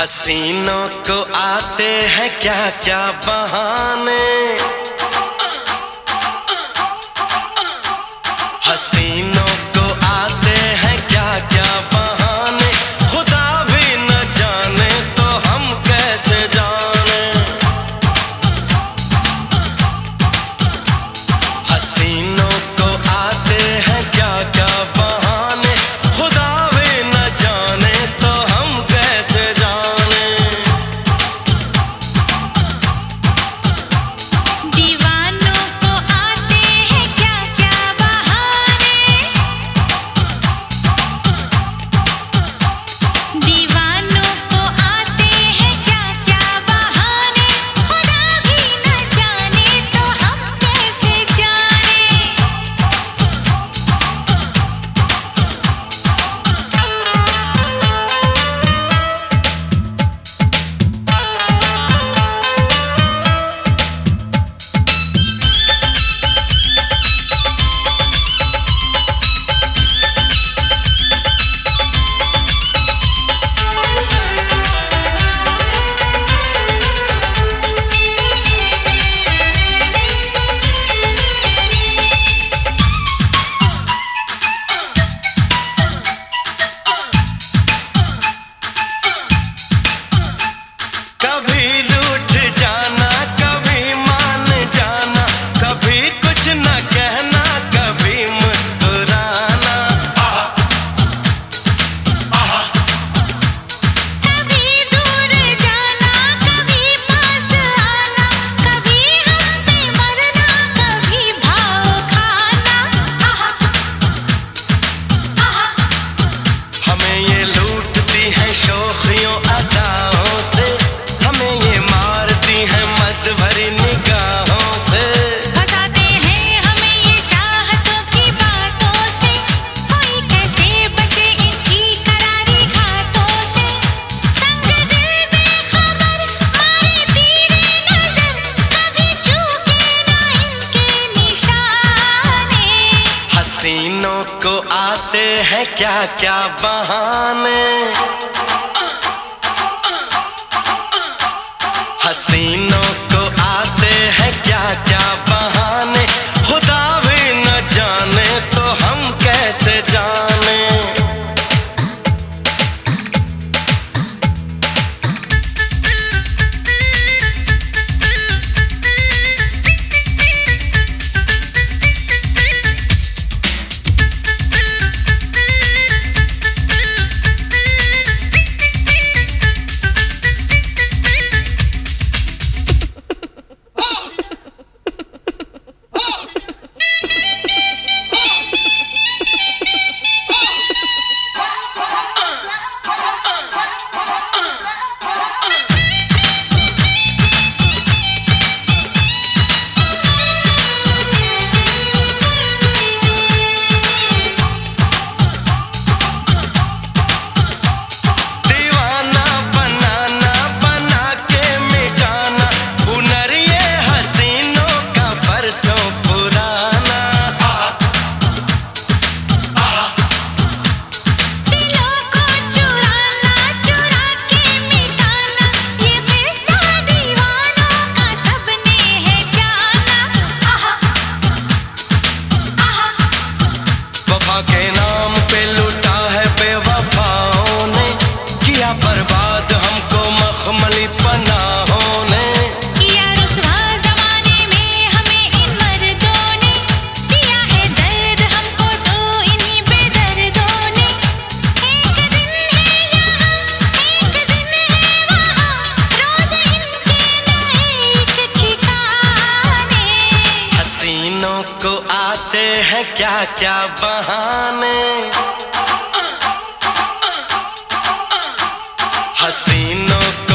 हसीनों को आते हैं क्या क्या बहाने? को आते हैं क्या क्या बहाने? Siamo pelluta तीनों को आते हैं क्या क्या बहाने? हसीनों